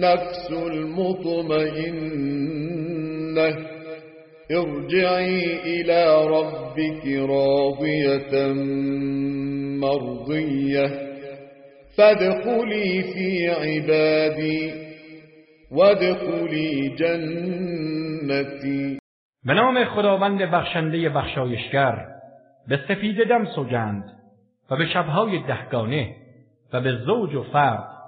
النفس المطمئنة. ارجعي إلى ربك راضية مرضية. فادخلي في عبادي وادخلي جنتي. به نام خداوند بخشنده بخشایشگر به سفید دم سوگند و به شبهای دهگانه و به زوج و فرد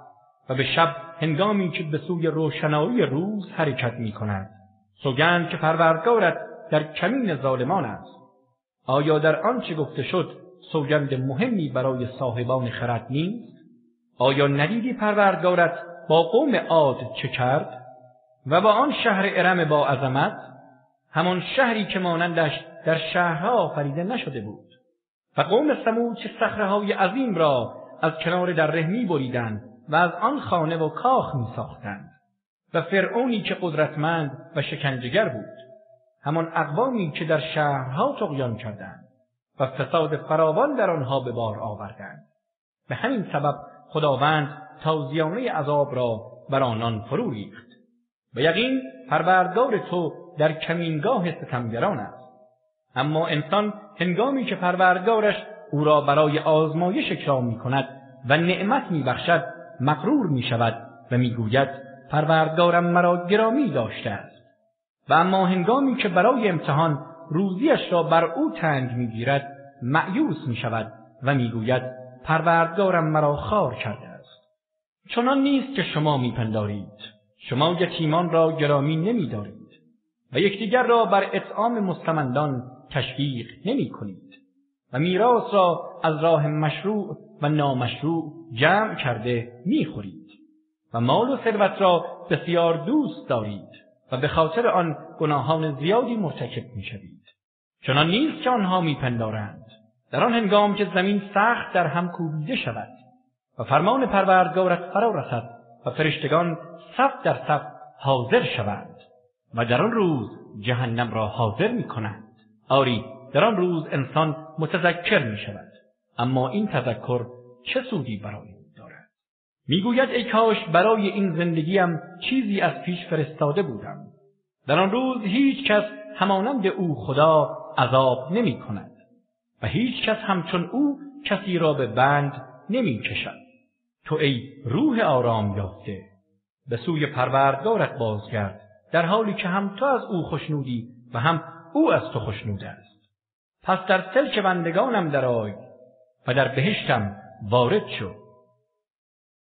و به شب هنگامی که به سوی روشنایی روز حرکت می کند سوگند که پروردگارت در کمین ظالمان است. آیا در آنچه گفته شد سوگند مهمی برای صاحبان خرد نیست؟ آیا ندیدی پروردگارت با قوم عاد چه کرد و با آن شهر ارم با عظمت؟ همان شهری که مانندش در شهرها آفریده نشده بود. و قوم سمود چه صخره عظیم را از کنار دره می بریدند و از آن خانه و کاخ می ساختند و فرعونی که قدرتمند و شکنجگر بود. همان اقوامی که در شهرها طغیان کردند و فساد فراوان در آنها به بار آوردند. به همین سبب خداوند تازیانه عذاب را بر آنان فرو ریخت. و یقین پروردگار تو در کمینگاه ستمگران است. اما انسان هنگامی که پروردگارش او را برای آزمایش اکرام می کند و نعمت می بخشد مغرور می شود و می گوید پروردگارم مرا گرامی داشته است و اما هنگامی که برای امتحان روزیش را بر او تنگ می گیرد مأیوس می شود و می گوید پروردگارم مرا خوار کرده است. چنان نیست که شما میپندارید. شما یتیمان را گرامی نمیدارید و یکدیگر را بر اطعام مستمندان تشویق نمی کنید و میراث را از راه مشروع و نامشروع جمع کرده می‌خورید و مال و ثروت را بسیار دوست دارید و به خاطر آن گناهان زیادی مرتکب می‌شوید. چنان نیست که آنها میپندارند. در آن هنگام که زمین سخت در هم کوبیده شود و فرمان پروردگارت فرا رسد و فرشتگان صف در صف حاضر شوند و در آن روز جهنم را حاضر می کنند آری در آن روز انسان متذکر می شود اما این تذکر چه سودی برای او دارد؟ می‌گوید ای کاش برای این زندگیم چیزی از پیش فرستاده بودم. در آن روز هیچ کس همانند او خدا عذاب نمی کند و هیچ کس همچون او کسی را به بند نمی کشد. تو ای روح آرام یافته به سوی پروردگارت بازگرد در حالی که هم تو از او خشنودی و هم او از تو خشنود است. پس در سلک بندگانم درآی و در بهشتم وارد شو.